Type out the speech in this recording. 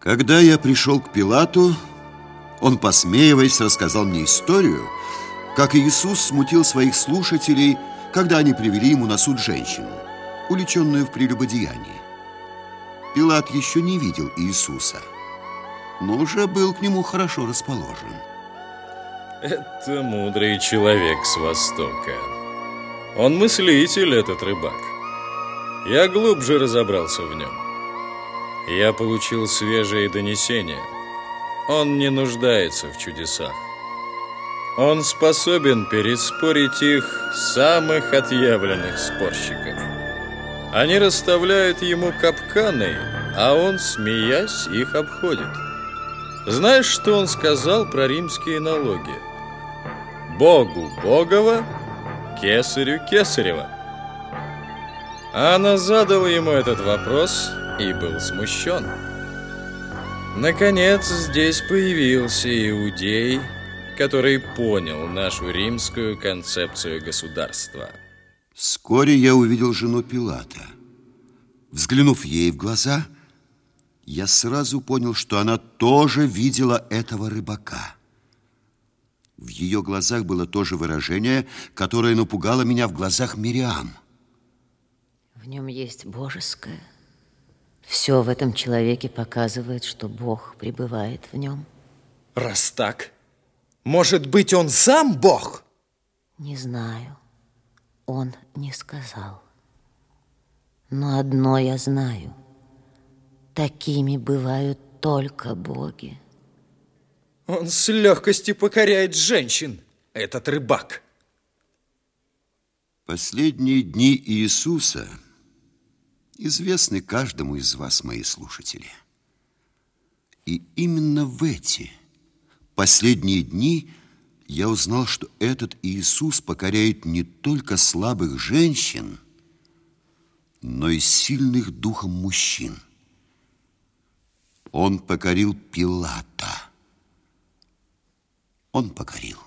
Когда я пришел к Пилату, он, посмеиваясь, рассказал мне историю, как Иисус смутил своих слушателей, когда они привели ему на суд женщину, уличенную в прелюбодеянии. Пилат еще не видел Иисуса, но уже был к нему хорошо расположен. Это мудрый человек с Востока. Он мыслитель, этот рыбак. Я глубже разобрался в нем. Я получил свежие донесения. Он не нуждается в чудесах. Он способен переспорить их самых отъявленных спорщиков. Они расставляют ему капканы, а он, смеясь, их обходит. Знаешь, что он сказал про римские налоги? Богу Богова, кесарю Кесарева. Она задала ему этот вопрос и был смущен. Наконец здесь появился иудей, который понял нашу римскую концепцию государства. Вскоре я увидел жену Пилата. Взглянув ей в глаза, я сразу понял, что она тоже видела этого рыбака. В ее глазах было то же выражение, которое напугало меня в глазах Мириам. В нем есть божеское. Все в этом человеке показывает, что Бог пребывает в нем. Раз так, может быть, он сам Бог? Не знаю. Он не сказал. Но одно я знаю. Такими бывают только боги. Он с легкостью покоряет женщин, этот рыбак. Последние дни Иисуса известны каждому из вас, мои слушатели. И именно в эти последние дни я узнал, что этот Иисус покоряет не только слабых женщин, но и сильных духом мужчин. Он покорил Пилата. Он покорил.